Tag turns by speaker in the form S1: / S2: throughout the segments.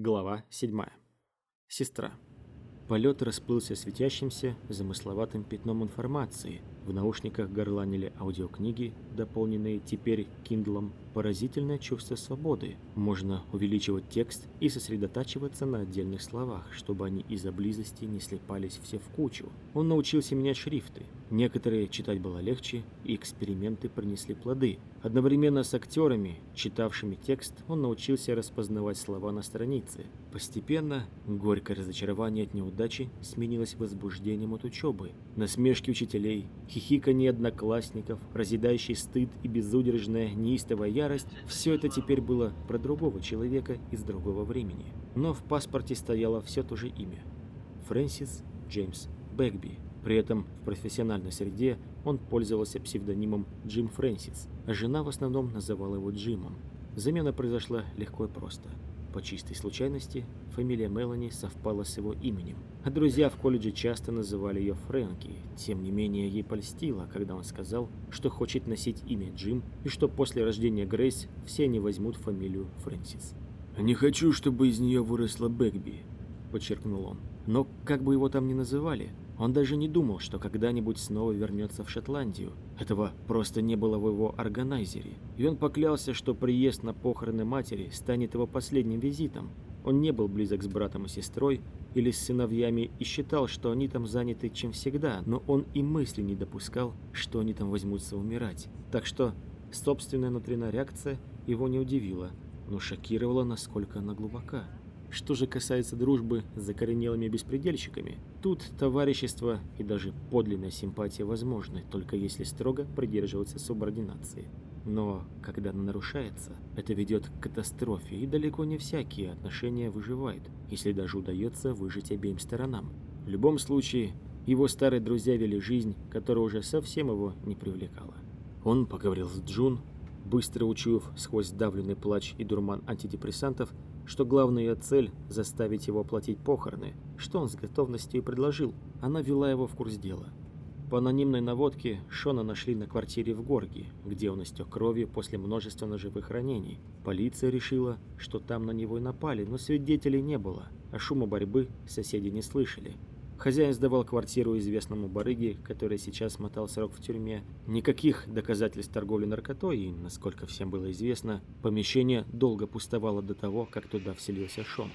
S1: Глава 7. Сестра. Полет расплылся светящимся, замысловатым пятном информации. В наушниках горланили аудиокниги, дополненные теперь Киндлом. Поразительное чувство свободы. Можно увеличивать текст и сосредотачиваться на отдельных словах, чтобы они из-за близости не слепались все в кучу. Он научился менять шрифты. Некоторые читать было легче, и эксперименты принесли плоды. Одновременно с актерами, читавшими текст, он научился распознавать слова на странице. Постепенно горькое разочарование от неудачи сменилось возбуждением от учебы. Насмешки учителей, хихиканье одноклассников, разъедающий стыд и безудержная неистовая ярость – все это теперь было про другого человека из другого времени. Но в паспорте стояло все то же имя – Фрэнсис Джеймс Бэгби. При этом в профессиональной среде он пользовался псевдонимом Джим Фрэнсис, а жена в основном называла его Джимом. Замена произошла легко и просто. По чистой случайности фамилия Мелани совпала с его именем, а друзья в колледже часто называли ее Фрэнки. Тем не менее, ей польстило, когда он сказал, что хочет носить имя Джим и что после рождения Грейс все они возьмут фамилию Фрэнсис.
S2: «Не хочу, чтобы из нее выросла Бэкби», —
S1: подчеркнул он. Но как бы его там ни называли, он даже не думал, что когда-нибудь снова вернется в Шотландию. Этого просто не было в его органайзере. И он поклялся, что приезд на похороны матери станет его последним визитом. Он не был близок с братом и сестрой или с сыновьями и считал, что они там заняты чем всегда, но он и мысли не допускал, что они там возьмутся умирать. Так что собственная внутренняя реакция его не удивила, но шокировала, насколько она глубока. Что же касается дружбы с закоренелыми беспредельщиками, тут товарищество и даже подлинная симпатия возможны, только если строго придерживаться субординации. Но когда она нарушается, это ведет к катастрофе, и далеко не всякие отношения выживают, если даже удается выжить обеим сторонам. В любом случае, его старые друзья вели жизнь, которая уже совсем его не привлекала. Он поговорил с Джун, быстро учуяв сквозь давленный плач и дурман антидепрессантов, что главная цель – заставить его платить похороны, что он с готовностью и предложил. Она вела его в курс дела. По анонимной наводке Шона нашли на квартире в Горге, где он истек кровью после множества ножевых ранений. Полиция решила, что там на него и напали, но свидетелей не было, а шума борьбы соседи не слышали. Хозяин сдавал квартиру известному барыге, который сейчас мотал срок в тюрьме. Никаких доказательств торговли наркотой, и, насколько всем было известно, помещение долго пустовало до того, как туда вселился Шон.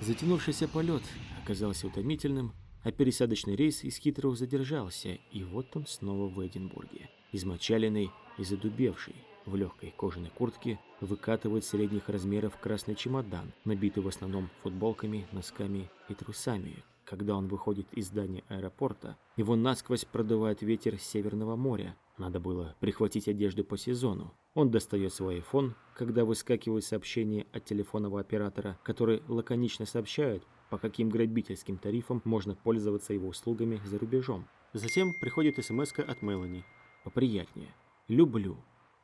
S1: Затянувшийся полет оказался утомительным, а пересадочный рейс из Хитрого задержался, и вот он снова в Эдинбурге, измочаленный и задубевший, в легкой кожаной куртке, выкатывает средних размеров красный чемодан, набитый в основном футболками, носками и трусами, когда он выходит из здания аэропорта, его насквозь продувает ветер Северного моря. Надо было прихватить одежду по сезону. Он достает свой iPhone, когда выскакивают сообщения от телефонного оператора, который лаконично сообщают, по каким грабительским тарифам можно пользоваться его услугами за рубежом. Затем приходит смс от Мелани. Поприятнее. «Люблю».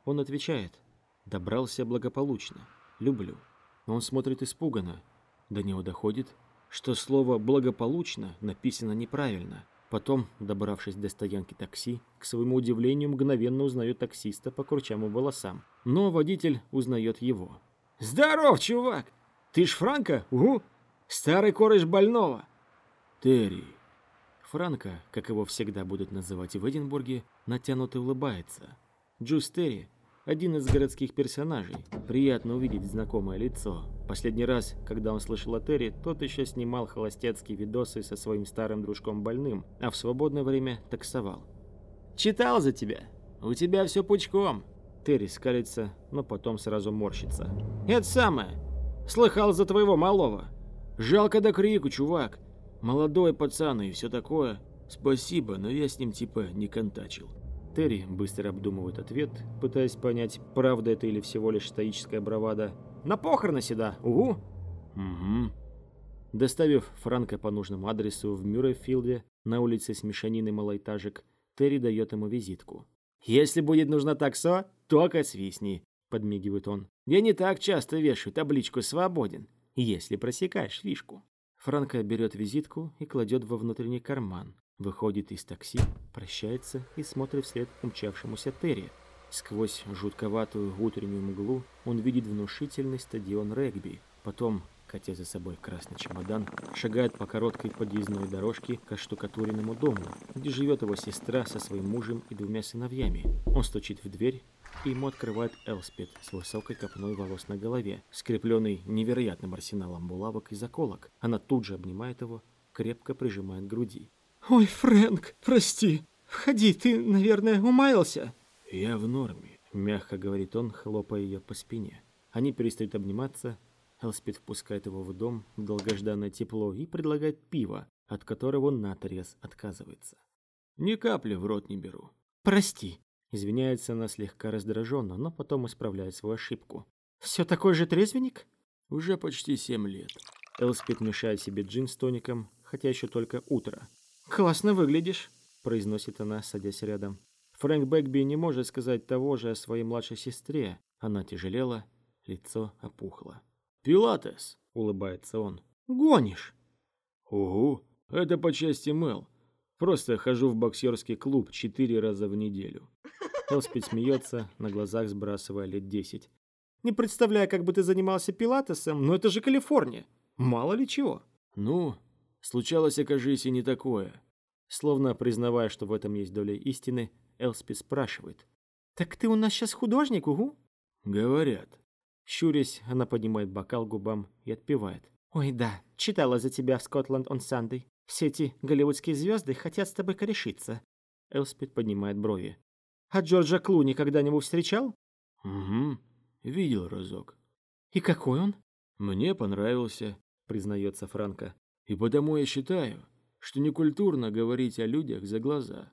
S1: Он отвечает. «Добрался благополучно. Люблю». Он смотрит испуганно. До него доходит, что слово «благополучно» написано неправильно. Потом, добравшись до стоянки такси, к своему удивлению мгновенно узнает таксиста по курчамым волосам. Но водитель узнает его. «Здоров, чувак! Ты ж Франко? Угу! Старый кореш больного!»
S2: «Терри!»
S1: Франко, как его всегда будут называть в Эдинбурге, натянуто улыбается. Джус Терри один из городских персонажей. Приятно увидеть знакомое лицо. Последний раз, когда он слышал о Терри, тот еще снимал холостяцкие видосы со своим старым дружком больным, а в свободное время таксовал. «Читал за тебя. У тебя все пучком». Терри скалится, но потом сразу морщится. «Это самое. Слыхал за твоего малого. Жалко до крику, чувак. Молодой пацан и все такое.
S2: Спасибо, но я с ним типа не контачил».
S1: Терри быстро обдумывает ответ, пытаясь понять, правда это или всего лишь стоическая бравада. «На похороны сюда! Угу!»
S2: «Угу».
S1: Доставив Франка по нужному адресу в Мюррейфилде на улице с мешаниной малоэтажек, Терри дает ему визитку. «Если будет нужно таксо, только свистни», — подмигивает он. «Я не так часто вешаю табличку «Свободен», если просекаешь фишку». Франко берет визитку и кладет во внутренний карман, Выходит из такси, прощается и смотрит вслед умчавшемуся Терри. Сквозь жутковатую утреннюю мглу он видит внушительный стадион регби. Потом, хотя за собой красный чемодан, шагает по короткой подъездной дорожке к оштукатуренному дому, где живет его сестра со своим мужем и двумя сыновьями. Он стучит в дверь, и ему открывает Элспет с высокой копной волос на голове, скрепленный невероятным арсеналом булавок и заколок. Она тут же обнимает его, крепко прижимает к груди.
S3: «Ой, Фрэнк, прости. Входи, ты, наверное, умаялся?»
S2: «Я в норме», —
S1: мягко говорит он, хлопая ее по спине. Они перестают обниматься. Элспид впускает его в дом, в долгожданное тепло, и предлагает пиво, от которого он наотрез отказывается.
S2: «Ни капли в рот не беру».
S3: «Прости»,
S1: Извиняется она слегка раздраженно, но потом исправляет свою ошибку.
S3: «Все такой же трезвенник?»
S2: «Уже почти семь лет».
S1: Элспид мешает себе джин с тоником, хотя еще только утро.
S3: «Классно выглядишь», —
S1: произносит она, садясь рядом. Фрэнк Бэкби не может сказать того же о своей младшей сестре. Она тяжелела, лицо опухло.
S2: «Пилатес!»
S1: — улыбается он.
S3: «Гонишь?»
S2: «Угу, это по части Мэл. Просто хожу в боксерский клуб четыре раза в неделю».
S1: Элспид смеется, на глазах сбрасывая лет десять.
S3: «Не представляю, как бы ты занимался пилатесом, но это же Калифорния. Мало ли чего».
S2: «Ну, случалось, окажись, и не такое».
S1: Словно признавая, что в этом есть доля истины, Элспид спрашивает.
S3: «Так ты у нас сейчас художник, угу?»
S2: «Говорят».
S1: Щурясь, она поднимает бокал губам и отпивает.
S3: «Ой, да, читала за тебя в Скотланд он Сандей. Все эти голливудские звезды хотят с тобой корешиться».
S1: Элспид поднимает брови.
S3: А Джорджа Клуни когда-нибудь встречал?
S2: Угу, видел разок.
S3: И какой он?
S2: Мне понравился,
S1: признается Франко.
S2: И потому я считаю, что некультурно говорить о людях за глаза.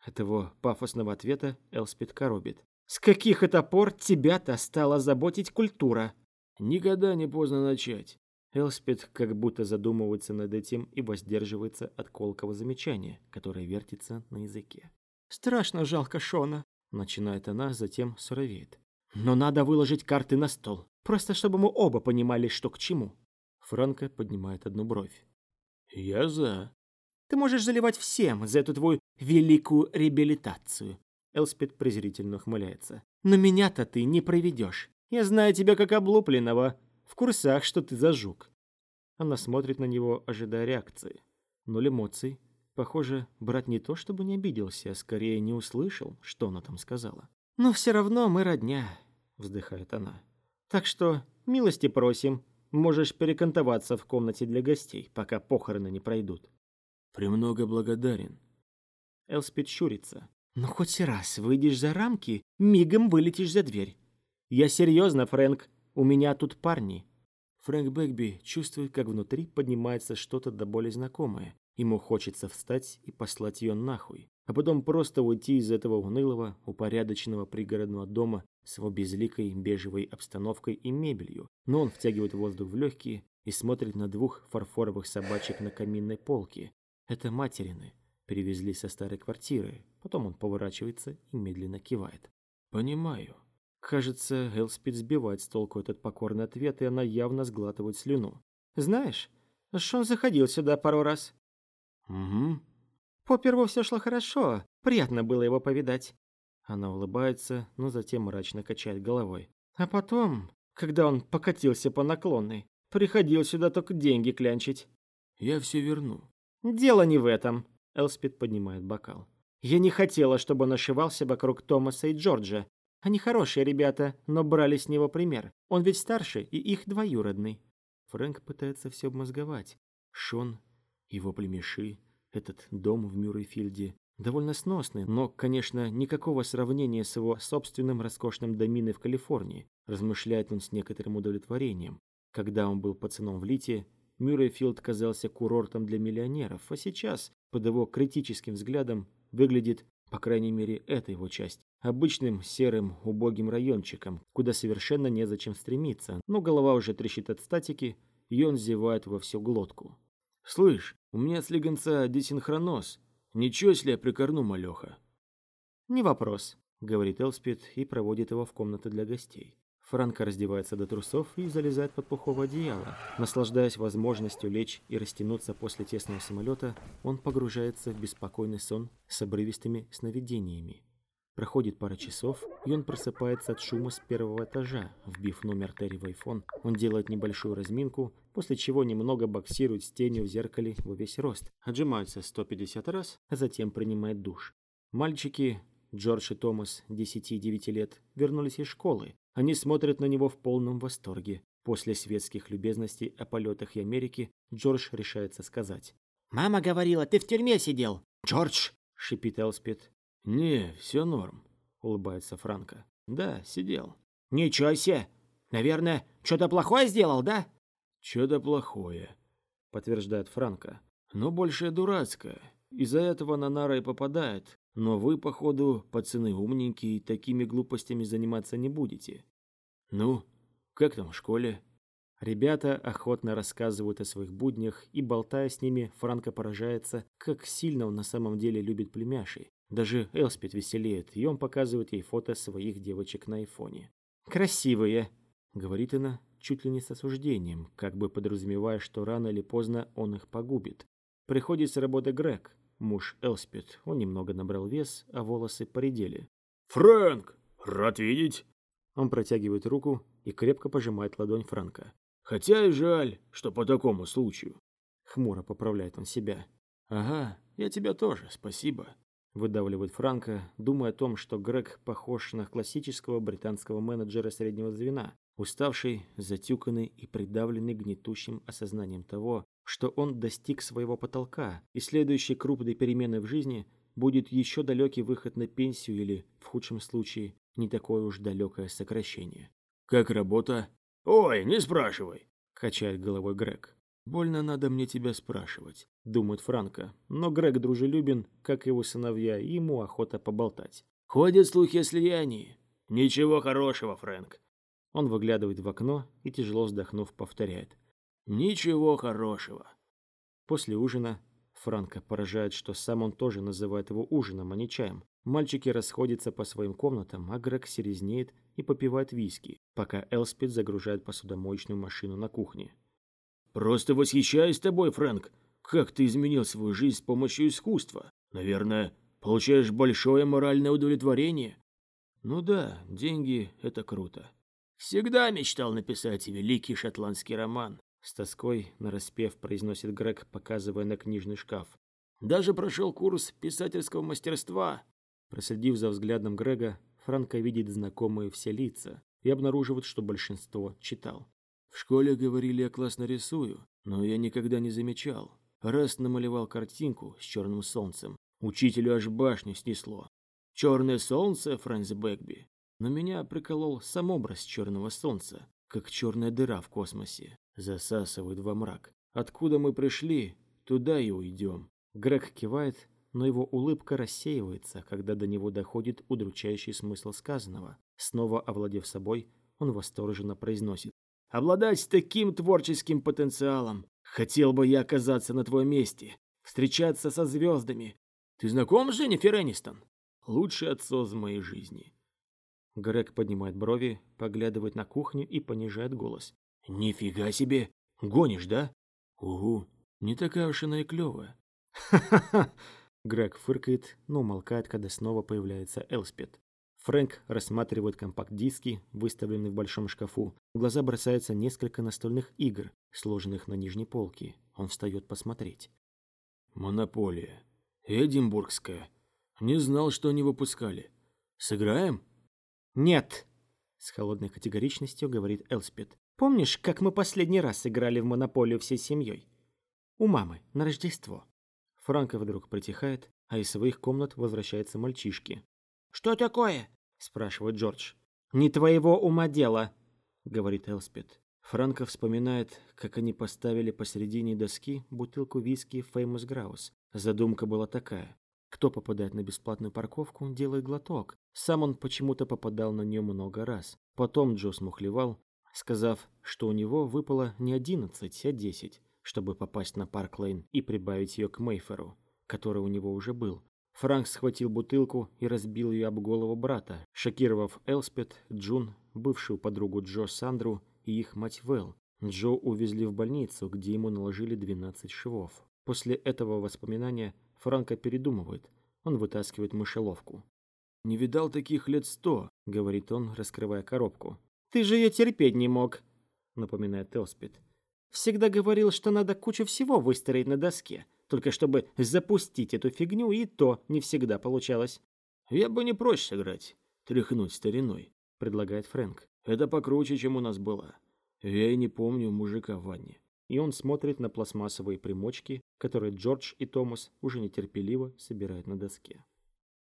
S1: От его пафосного ответа Элспид коробит.
S3: С каких это пор тебя-то стала заботить культура?
S2: Никогда не поздно начать.
S1: Элспид как будто задумывается над этим и воздерживается от колкого замечания, которое вертится на языке.
S3: Страшно жалко Шона,
S1: начинает она, затем суровеет.
S3: Но надо выложить карты на стол, просто чтобы мы оба понимали, что к чему.
S1: Франко поднимает одну бровь.
S2: Я за.
S3: Ты можешь заливать всем за эту твою великую реабилитацию.
S1: Элспид презрительно ухмыляется.
S3: Но меня-то ты не проведешь. Я знаю тебя как облупленного. В курсах, что ты за жук.
S1: Она смотрит на него, ожидая реакции. Ноль эмоций, Похоже, брат не то чтобы не обиделся, а скорее не услышал, что она там сказала.
S3: «Но все равно мы родня», — вздыхает она. «Так что милости просим, можешь перекантоваться в комнате для гостей, пока похороны не пройдут».
S2: «Премного благодарен».
S1: Элспид щурится.
S3: «Но хоть раз выйдешь за рамки, мигом вылетишь за дверь. Я серьезно, Фрэнк, у меня тут парни».
S1: Фрэнк Бэкби чувствует, как внутри поднимается что-то до боли знакомое, Ему хочется встать и послать ее нахуй, а потом просто уйти из этого унылого, упорядоченного пригородного дома с его безликой бежевой обстановкой и мебелью. Но он втягивает воздух в легкие и смотрит на двух фарфоровых собачек на каминной полке. Это материны. Привезли со старой квартиры. Потом он поворачивается и медленно кивает.
S2: «Понимаю».
S1: Кажется, Элспид сбивает с толку этот покорный ответ, и она явно сглатывает слюну.
S3: «Знаешь, Шон заходил сюда пару раз.
S2: Угу.
S3: Поперву все шло хорошо. Приятно было его повидать.
S1: Она улыбается, но затем мрачно качает головой.
S3: А потом, когда он покатился по наклонной, приходил сюда только деньги клянчить.
S2: Я все верну.
S3: Дело не в этом.
S1: Элспид поднимает бокал.
S3: Я не хотела, чтобы он ошивался вокруг Томаса и Джорджа. Они хорошие ребята, но брали с него пример. Он ведь старше и их двоюродный.
S1: Фрэнк пытается все обмозговать. Шон его племеши, этот дом в Мюррейфилде, довольно сносный, но, конечно, никакого сравнения с его собственным роскошным доминой в Калифорнии, размышляет он с некоторым удовлетворением. Когда он был пацаном в Лите, Мюррейфилд казался курортом для миллионеров, а сейчас, под его критическим взглядом, выглядит, по крайней мере, эта его часть, обычным серым убогим райончиком, куда совершенно незачем стремиться, но голова уже трещит от статики, и он зевает во всю глотку.
S2: «Слышь, у меня слегонца десинхроноз. Ничего, если я прикорну, малеха?»
S3: «Не вопрос», —
S1: говорит Элспид и проводит его в комнату для гостей. Франко раздевается до трусов и залезает под пуховое одеяло. Наслаждаясь возможностью лечь и растянуться после тесного самолета, он погружается в беспокойный сон с обрывистыми сновидениями. Проходит пара часов, и он просыпается от шума с первого этажа. Вбив номер Терри в iPhone, он делает небольшую разминку
S3: после чего немного боксирует с тенью в зеркале во весь рост, отжимается 150 раз, а затем принимает душ. Мальчики, Джордж и Томас, 10-9 лет, вернулись из школы. Они смотрят на него в полном восторге. После светских любезностей о полетах и Америке Джордж решается сказать.
S4: «Мама говорила, ты в тюрьме сидел!»
S3: «Джордж!» — шипит Элспет.
S2: «Не, все норм», — улыбается Франко. «Да, сидел».
S4: «Ничего себе! Наверное, что-то плохое сделал, да?»
S2: «Что-то плохое», — подтверждает Франко. «Но больше дурацкое. Из-за этого на нара и попадает. Но вы, походу, пацаны умненькие, такими глупостями заниматься не будете. Ну, как там в школе?»
S3: Ребята охотно рассказывают о своих буднях, и, болтая с ними, Франко поражается, как сильно он на самом деле любит племяшей. Даже Элспет веселеет, и он показывает ей фото своих девочек на айфоне. «Красивые», — говорит она, чуть ли не с осуждением, как бы подразумевая, что рано или поздно он их погубит. Приходит с работы Грег, муж Элспет. Он немного набрал вес, а волосы поредели.
S2: «Фрэнк! Рад видеть!»
S3: Он протягивает руку и крепко пожимает ладонь Франка.
S2: «Хотя и жаль, что по такому случаю».
S3: Хмуро поправляет он себя.
S2: «Ага, я тебя тоже, спасибо»,
S3: выдавливает Франко, думая о том, что Грег похож на классического британского менеджера среднего звена, уставший, затюканный и придавленный гнетущим осознанием того, что он достиг своего потолка, и следующей крупной переменой в жизни будет еще далекий выход на пенсию или, в худшем случае, не такое уж далекое сокращение.
S2: «Как работа?» «Ой, не спрашивай!»
S3: – качает головой Грег.
S2: «Больно надо мне тебя спрашивать», —
S3: думает Франко. Но Грег дружелюбен, как его сыновья, и ему охота поболтать.
S2: «Ходят слухи о слиянии. Ничего хорошего, Фрэнк».
S3: Он выглядывает в окно и, тяжело вздохнув, повторяет.
S2: «Ничего хорошего».
S3: После ужина Франко поражает, что сам он тоже называет его ужином, а не чаем. Мальчики расходятся по своим комнатам, а Грег серезнеет и попивает виски, пока Элспид загружает посудомоечную машину на кухне.
S2: Просто восхищаюсь тобой, Фрэнк. Как ты изменил свою жизнь с помощью искусства. Наверное, получаешь большое моральное удовлетворение.
S1: Ну да, деньги — это круто.
S4: Всегда мечтал написать великий шотландский роман.
S3: С тоской нараспев произносит Грег, показывая на книжный шкаф.
S4: Даже прошел курс писательского мастерства.
S3: Проследив за взглядом Грега, Франко видит знакомые все лица и обнаруживает, что большинство читал.
S1: В школе говорили, я классно рисую, но я никогда не замечал. Раз намалевал картинку с черным солнцем, учителю аж башню снесло. Черное солнце, Фрэнс Бэкби. Но меня приколол сам образ черного солнца, как черная дыра в космосе. Засасывает во мрак. Откуда мы пришли, туда и уйдем.
S3: Грег кивает, но его улыбка рассеивается, когда до него доходит удручающий смысл сказанного. Снова овладев собой, он восторженно произносит
S4: обладать таким творческим потенциалом. Хотел бы я оказаться на твоем месте, встречаться со звездами. Ты знаком с Дженнифер Энистон? Лучший отцов в моей жизни.
S3: Грег поднимает брови, поглядывает на кухню и понижает голос.
S4: Нифига себе! Гонишь, да?
S1: Угу, не такая уж она и клевая.
S3: Ха-ха-ха! Грег фыркает, но умолкает, когда снова появляется Элспет. Фрэнк рассматривает компакт-диски, выставленные в большом шкафу. В глаза бросается несколько настольных игр, сложенных на нижней полке. Он встает посмотреть.
S1: «Монополия. Эдинбургская. Не знал, что они выпускали. Сыграем?»
S3: «Нет!» — с холодной категоричностью говорит Элспет. «Помнишь, как мы последний раз играли в монополию всей семьей? У мамы, на Рождество». Франко вдруг притихает, а из своих комнат возвращаются мальчишки.
S4: «Что такое?»
S3: – спрашивает Джордж. «Не твоего ума дело», – говорит Элспет. Франко вспоминает, как они поставили посередине доски бутылку виски Famous Grouse. Задумка была такая. Кто попадает на бесплатную парковку, делает глоток. Сам он почему-то попадал на нее много раз. Потом Джо смухлевал, сказав, что у него выпало не 11, а 10, чтобы попасть на Парк-Лейн и прибавить ее к Мейферу, который у него уже был. Франк схватил бутылку и разбил ее об голову брата, шокировав Элспет, Джун, бывшую подругу Джо Сандру и их мать Вэл. Джо увезли в больницу, где ему наложили 12 швов. После этого воспоминания Франко передумывает. Он вытаскивает мышеловку.
S1: «Не видал таких лет сто», — говорит он, раскрывая коробку.
S3: «Ты же ее терпеть не мог», — напоминает Элспет. Всегда говорил, что надо кучу всего выстроить на доске, только чтобы запустить эту фигню, и то не всегда получалось.
S2: Я бы не прочь сыграть, тряхнуть стариной, предлагает Фрэнк. Это покруче, чем у нас было. Я и не помню мужика в ванне.
S3: И он смотрит на пластмассовые примочки, которые Джордж и Томас уже нетерпеливо собирают на доске.